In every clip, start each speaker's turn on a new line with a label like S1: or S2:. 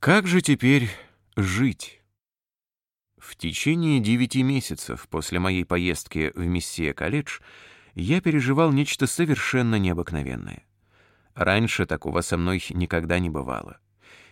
S1: Как же теперь жить? В течение девяти месяцев после моей поездки в Мессия-колледж я переживал нечто совершенно необыкновенное. Раньше такого со мной никогда не бывало.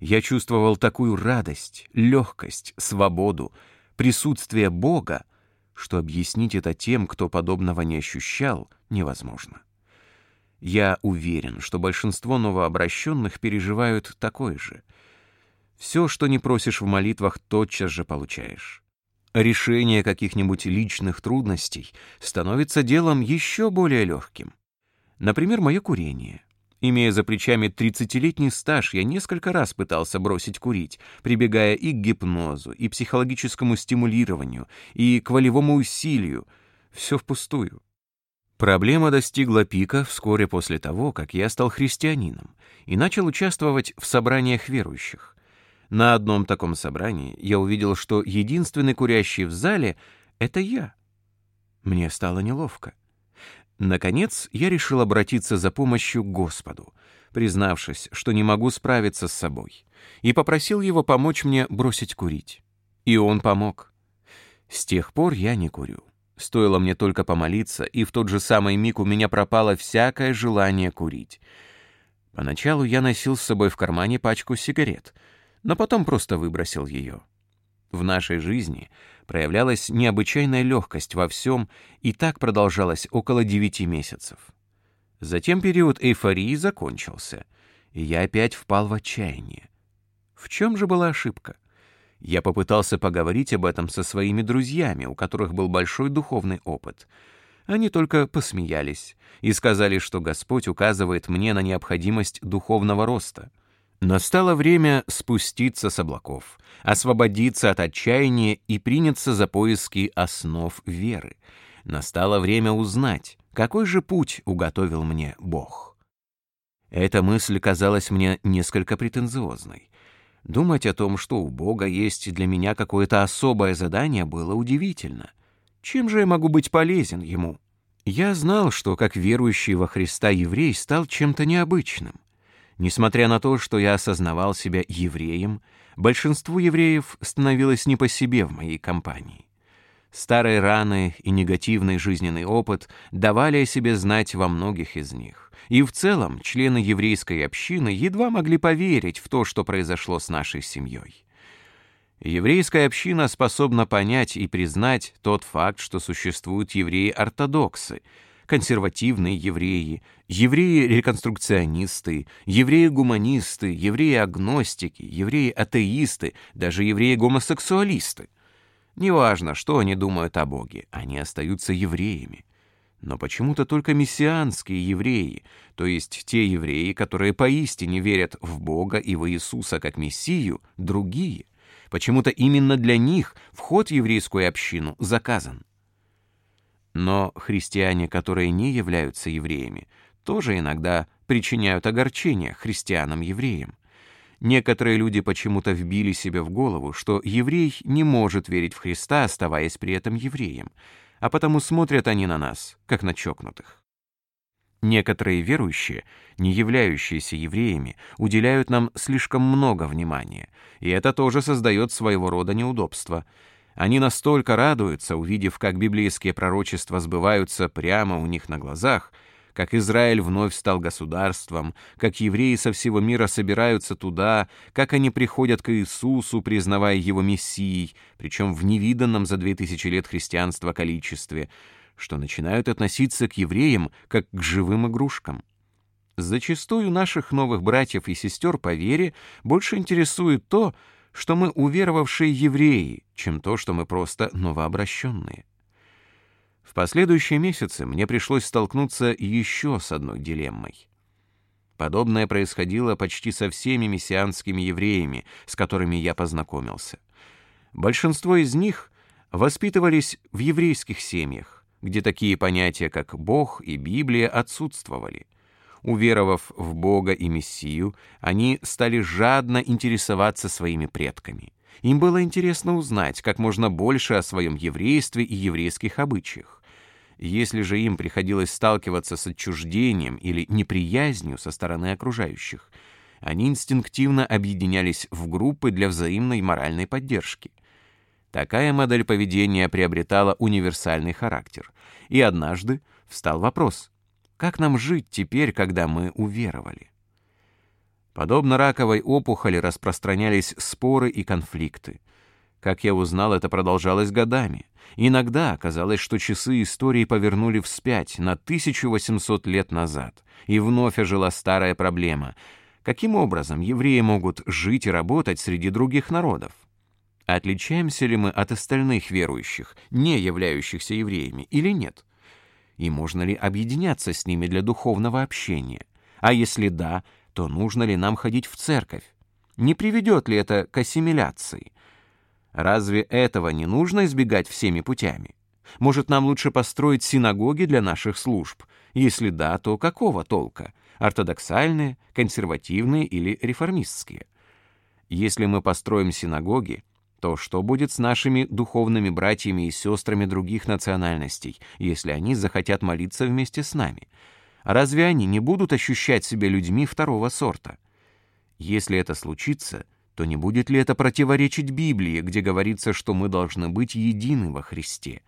S1: Я чувствовал такую радость, легкость, свободу, присутствие Бога, что объяснить это тем, кто подобного не ощущал, невозможно. Я уверен, что большинство новообращенных переживают такое же. Все, что не просишь в молитвах, тотчас же получаешь. Решение каких-нибудь личных трудностей становится делом еще более легким. Например, мое курение. Имея за плечами 30-летний стаж, я несколько раз пытался бросить курить, прибегая и к гипнозу, и психологическому стимулированию, и к волевому усилию. Все впустую. Проблема достигла пика вскоре после того, как я стал христианином и начал участвовать в собраниях верующих. На одном таком собрании я увидел, что единственный курящий в зале — это я. Мне стало неловко. Наконец, я решил обратиться за помощью к Господу, признавшись, что не могу справиться с собой, и попросил его помочь мне бросить курить. И он помог. С тех пор я не курю. Стоило мне только помолиться, и в тот же самый миг у меня пропало всякое желание курить. Поначалу я носил с собой в кармане пачку сигарет, но потом просто выбросил ее. В нашей жизни проявлялась необычайная легкость во всем, и так продолжалось около девяти месяцев. Затем период эйфории закончился, и я опять впал в отчаяние. В чем же была ошибка? Я попытался поговорить об этом со своими друзьями, у которых был большой духовный опыт. Они только посмеялись и сказали, что Господь указывает мне на необходимость духовного роста — Настало время спуститься с облаков, освободиться от отчаяния и приняться за поиски основ веры. Настало время узнать, какой же путь уготовил мне Бог. Эта мысль казалась мне несколько претенциозной. Думать о том, что у Бога есть для меня какое-то особое задание, было удивительно. Чем же я могу быть полезен Ему? Я знал, что как верующий во Христа еврей стал чем-то необычным. Несмотря на то, что я осознавал себя евреем, большинству евреев становилось не по себе в моей компании. Старые раны и негативный жизненный опыт давали о себе знать во многих из них. И в целом члены еврейской общины едва могли поверить в то, что произошло с нашей семьей. Еврейская община способна понять и признать тот факт, что существуют евреи-ортодоксы — консервативные евреи, евреи-реконструкционисты, евреи-гуманисты, евреи-агностики, евреи-атеисты, даже евреи-гомосексуалисты. Неважно, что они думают о Боге, они остаются евреями. Но почему-то только мессианские евреи, то есть те евреи, которые поистине верят в Бога и в Иисуса как Мессию, другие. Почему-то именно для них вход в еврейскую общину заказан. Но христиане, которые не являются евреями, тоже иногда причиняют огорчение христианам-евреям. Некоторые люди почему-то вбили себе в голову, что еврей не может верить в Христа, оставаясь при этом евреем, а потому смотрят они на нас, как на чокнутых. Некоторые верующие, не являющиеся евреями, уделяют нам слишком много внимания, и это тоже создает своего рода неудобства — они настолько радуются, увидев, как библейские пророчества сбываются прямо у них на глазах, как Израиль вновь стал государством, как евреи со всего мира собираются туда, как они приходят к Иисусу, признавая Его Мессией, причем в невиданном за две тысячи лет христианства количестве, что начинают относиться к евреям как к живым игрушкам. Зачастую наших новых братьев и сестер по вере больше интересует то, что мы уверовавшие евреи, чем то, что мы просто новообращенные. В последующие месяцы мне пришлось столкнуться еще с одной дилеммой. Подобное происходило почти со всеми мессианскими евреями, с которыми я познакомился. Большинство из них воспитывались в еврейских семьях, где такие понятия, как Бог и Библия, отсутствовали. Уверовав в Бога и Мессию, они стали жадно интересоваться своими предками. Им было интересно узнать как можно больше о своем еврействе и еврейских обычаях. Если же им приходилось сталкиваться с отчуждением или неприязнью со стороны окружающих, Они инстинктивно объединялись в группы для взаимной моральной поддержки. Такая модель поведения приобретала универсальный характер. И однажды встал вопрос, как нам жить теперь, когда мы уверовали? Подобно раковой опухоли распространялись споры и конфликты. Как я узнал, это продолжалось годами. Иногда казалось, что часы истории повернули вспять на 1800 лет назад, и вновь ожила старая проблема. Каким образом евреи могут жить и работать среди других народов? Отличаемся ли мы от остальных верующих, не являющихся евреями, или нет? И можно ли объединяться с ними для духовного общения? А если да, то нужно ли нам ходить в церковь? Не приведет ли это к ассимиляции? Разве этого не нужно избегать всеми путями? Может, нам лучше построить синагоги для наших служб? Если да, то какого толка? Ортодоксальные, консервативные или реформистские? Если мы построим синагоги, то что будет с нашими духовными братьями и сестрами других национальностей, если они захотят молиться вместе с нами? Разве они не будут ощущать себя людьми второго сорта? Если это случится, то не будет ли это противоречить Библии, где говорится, что мы должны быть едины во Христе?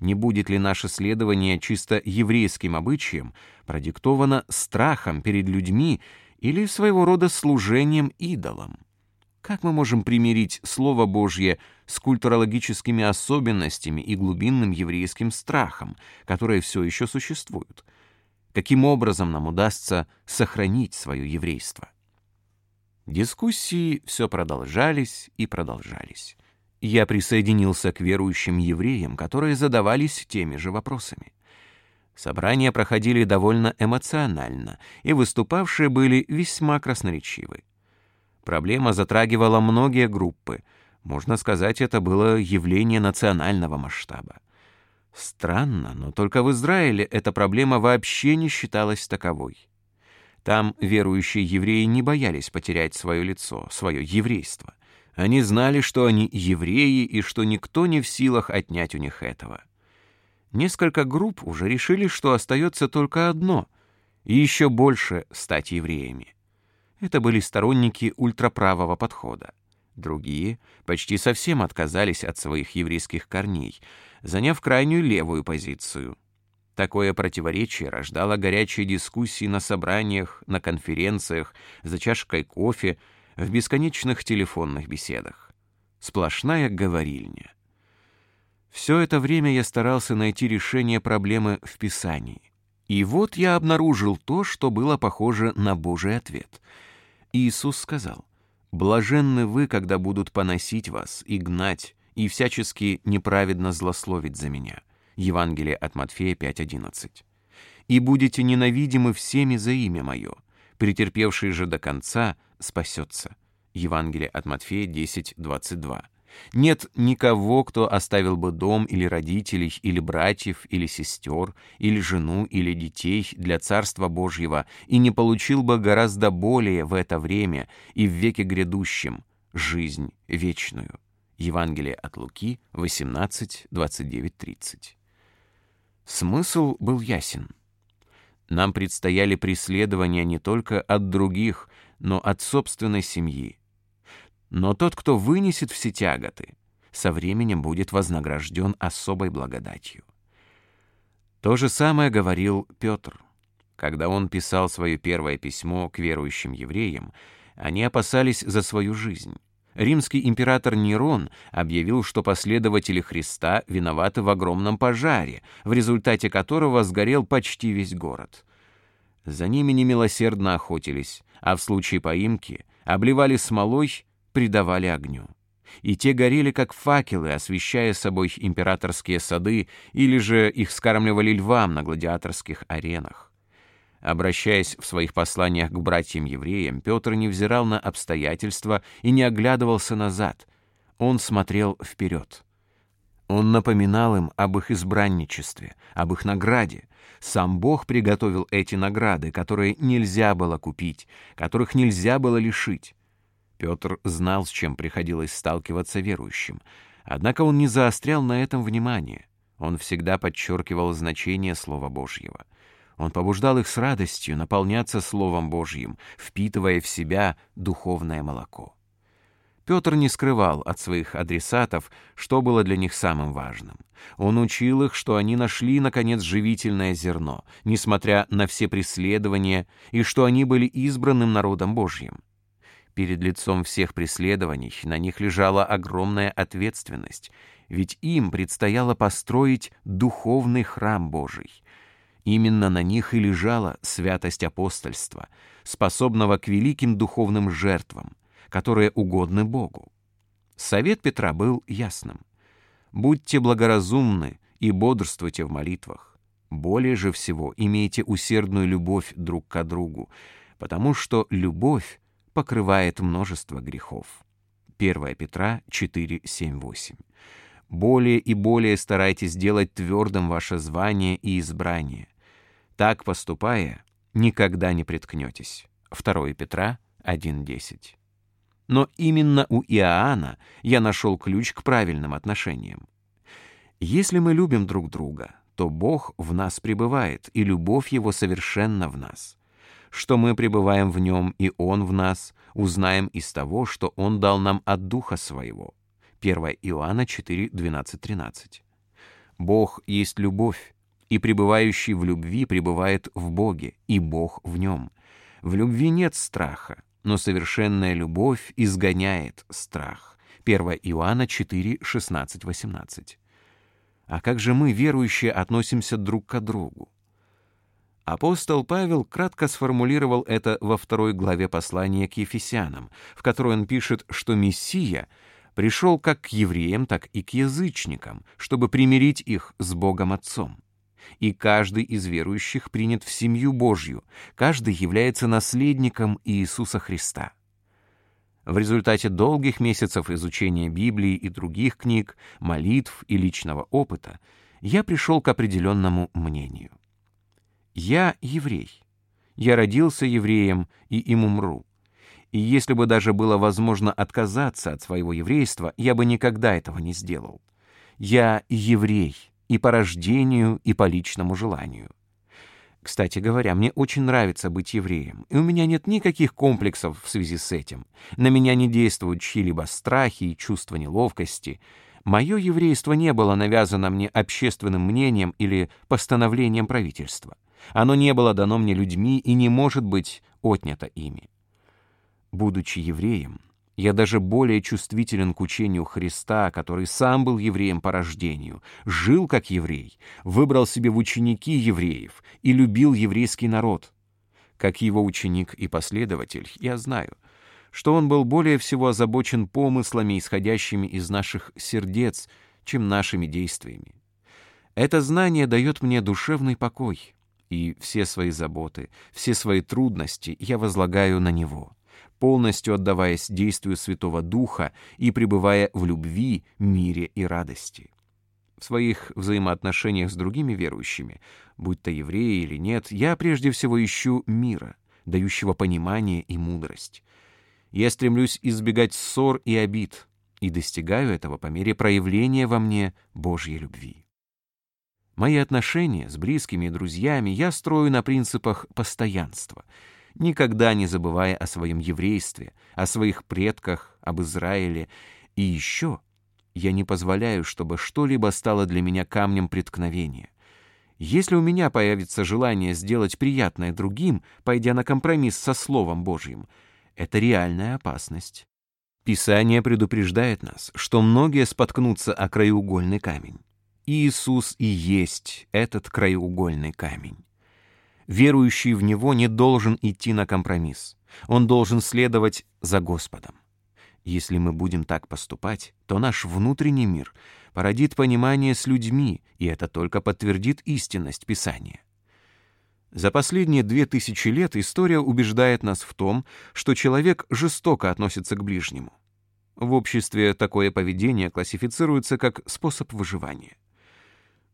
S1: Не будет ли наше следование чисто еврейским обычаям продиктовано страхом перед людьми или своего рода служением идолам? Как мы можем примирить Слово Божье с культурологическими особенностями и глубинным еврейским страхом, которые все еще существуют? Каким образом нам удастся сохранить свое еврейство? Дискуссии все продолжались и продолжались. Я присоединился к верующим евреям, которые задавались теми же вопросами. Собрания проходили довольно эмоционально, и выступавшие были весьма красноречивы. Проблема затрагивала многие группы. Можно сказать, это было явление национального масштаба. Странно, но только в Израиле эта проблема вообще не считалась таковой. Там верующие евреи не боялись потерять свое лицо, свое еврейство. Они знали, что они евреи и что никто не в силах отнять у них этого. Несколько групп уже решили, что остается только одно — и еще больше стать евреями. Это были сторонники ультраправого подхода. Другие почти совсем отказались от своих еврейских корней, заняв крайнюю левую позицию. Такое противоречие рождало горячие дискуссии на собраниях, на конференциях, за чашкой кофе, в бесконечных телефонных беседах. Сплошная говорильня. Все это время я старался найти решение проблемы в Писании. И вот я обнаружил то, что было похоже на Божий ответ — Иисус сказал, «Блаженны вы, когда будут поносить вас и гнать, и всячески неправедно злословить за меня». Евангелие от Матфея 5.11. «И будете ненавидимы всеми за имя мое, претерпевший же до конца спасется». Евангелие от Матфея 10.22. Нет никого, кто оставил бы дом или родителей, или братьев, или сестер, или жену, или детей для Царства Божьего и не получил бы гораздо более в это время и в веке грядущем жизнь вечную. Евангелие от Луки 18, 29, 30. Смысл был ясен. Нам предстояли преследования не только от других, но от собственной семьи, но тот, кто вынесет все тяготы, со временем будет вознагражден особой благодатью. То же самое говорил Петр. Когда он писал свое первое письмо к верующим евреям, они опасались за свою жизнь. Римский император Нерон объявил, что последователи Христа виноваты в огромном пожаре, в результате которого сгорел почти весь город. За ними немилосердно охотились, а в случае поимки обливали смолой придавали огню. И те горели, как факелы, освещая собой императорские сады, или же их скармливали львам на гладиаторских аренах. Обращаясь в своих посланиях к братьям-евреям, Петр не взирал на обстоятельства и не оглядывался назад. Он смотрел вперед. Он напоминал им об их избранничестве, об их награде. Сам Бог приготовил эти награды, которые нельзя было купить, которых нельзя было лишить. Петр знал, с чем приходилось сталкиваться верующим, однако он не заострял на этом внимание. Он всегда подчеркивал значение Слова Божьего. Он побуждал их с радостью наполняться Словом Божьим, впитывая в себя духовное молоко. Петр не скрывал от своих адресатов, что было для них самым важным. Он учил их, что они нашли, наконец, живительное зерно, несмотря на все преследования, и что они были избранным народом Божьим. Перед лицом всех преследований на них лежала огромная ответственность, ведь им предстояло построить духовный храм Божий. Именно на них и лежала святость апостольства, способного к великим духовным жертвам, которые угодны Богу. Совет Петра был ясным. «Будьте благоразумны и бодрствуйте в молитвах. Более же всего имейте усердную любовь друг к другу, потому что любовь покрывает множество грехов». 1 Петра 4, 7, 8. Более и более старайтесь делать твердым ваше звание и избрание. Так поступая, никогда не приткнетесь. 2 Петра 1.10. Но именно у Иоанна я нашел ключ к правильным отношениям. Если мы любим друг друга, то Бог в нас пребывает, и любовь Его совершенна в нас. Что мы пребываем в Нем, и Он в нас, узнаем из того, что Он дал нам от Духа Своего. 1 Иоанна 4, 12, 13. Бог есть любовь, и пребывающий в любви пребывает в Боге, и Бог в нем. В любви нет страха, но совершенная любовь изгоняет страх. 1 Иоанна 4, 16, 18. А как же мы, верующие, относимся друг к другу? Апостол Павел кратко сформулировал это во второй главе послания к Ефесянам, в которой он пишет, что Мессия пришел как к евреям, так и к язычникам, чтобы примирить их с Богом Отцом и каждый из верующих принят в семью Божью, каждый является наследником Иисуса Христа. В результате долгих месяцев изучения Библии и других книг, молитв и личного опыта я пришел к определенному мнению. Я еврей. Я родился евреем и им умру. И если бы даже было возможно отказаться от своего еврейства, я бы никогда этого не сделал. Я еврей, и по рождению, и по личному желанию. Кстати говоря, мне очень нравится быть евреем, и у меня нет никаких комплексов в связи с этим. На меня не действуют чьи-либо страхи и чувство неловкости. Мое еврейство не было навязано мне общественным мнением или постановлением правительства. Оно не было дано мне людьми и не может быть отнято ими. Будучи евреем, я даже более чувствителен к учению Христа, который сам был евреем по рождению, жил как еврей, выбрал себе в ученики евреев и любил еврейский народ. Как его ученик и последователь, я знаю, что он был более всего озабочен помыслами, исходящими из наших сердец, чем нашими действиями. Это знание дает мне душевный покой, и все свои заботы, все свои трудности я возлагаю на него полностью отдаваясь действию Святого Духа и пребывая в любви, мире и радости. В своих взаимоотношениях с другими верующими, будь то евреи или нет, я прежде всего ищу мира, дающего понимание и мудрость. Я стремлюсь избегать ссор и обид, и достигаю этого по мере проявления во мне Божьей любви. Мои отношения с близкими и друзьями я строю на принципах постоянства — никогда не забывая о своем еврействе, о своих предках, об Израиле. И еще я не позволяю, чтобы что-либо стало для меня камнем преткновения. Если у меня появится желание сделать приятное другим, пойдя на компромисс со Словом Божьим, это реальная опасность. Писание предупреждает нас, что многие споткнутся о краеугольный камень. Иисус и есть этот краеугольный камень. Верующий в Него не должен идти на компромисс. Он должен следовать за Господом. Если мы будем так поступать, то наш внутренний мир породит понимание с людьми, и это только подтвердит истинность Писания. За последние две тысячи лет история убеждает нас в том, что человек жестоко относится к ближнему. В обществе такое поведение классифицируется как способ выживания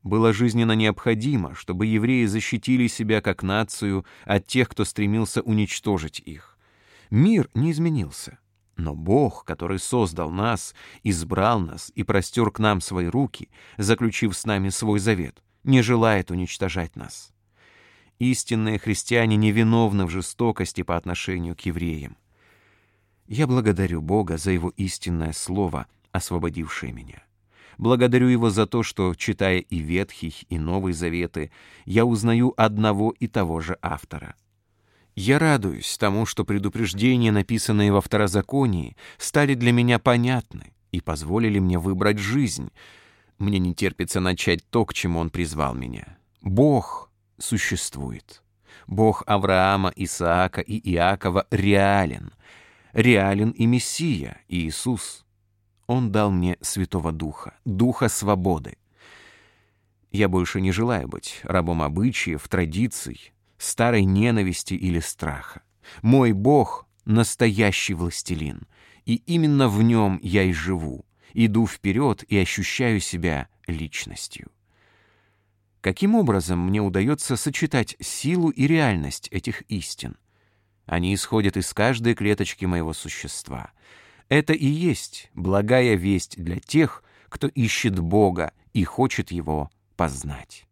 S1: было жизненно необходимо, чтобы евреи защитили себя как нацию от тех, кто стремился уничтожить их. Мир не изменился, но Бог, который создал нас, избрал нас и простер к нам свои руки, заключив с нами свой завет, не желает уничтожать нас. Истинные христиане невиновны в жестокости по отношению к евреям. Я благодарю Бога за Его истинное Слово, освободившее меня. Благодарю Его за то, что, читая и Ветхий, и Новый Заветы, я узнаю одного и того же автора. Я радуюсь тому, что предупреждения, написанные во Второзаконии, стали для меня понятны и позволили мне выбрать жизнь. Мне не терпится начать то, к чему Он призвал меня. Бог существует. Бог Авраама, Исаака и Иакова реален. Реален и Мессия, Иисус. Он дал мне Святого Духа, Духа свободы. Я больше не желаю быть рабом обычаев, традиций, старой ненависти или страха. Мой Бог — настоящий властелин, и именно в нем я и живу, иду вперед и ощущаю себя личностью. Каким образом мне удается сочетать силу и реальность этих истин? Они исходят из каждой клеточки моего существа. Это и есть благая весть для тех, кто ищет Бога и хочет Его познать.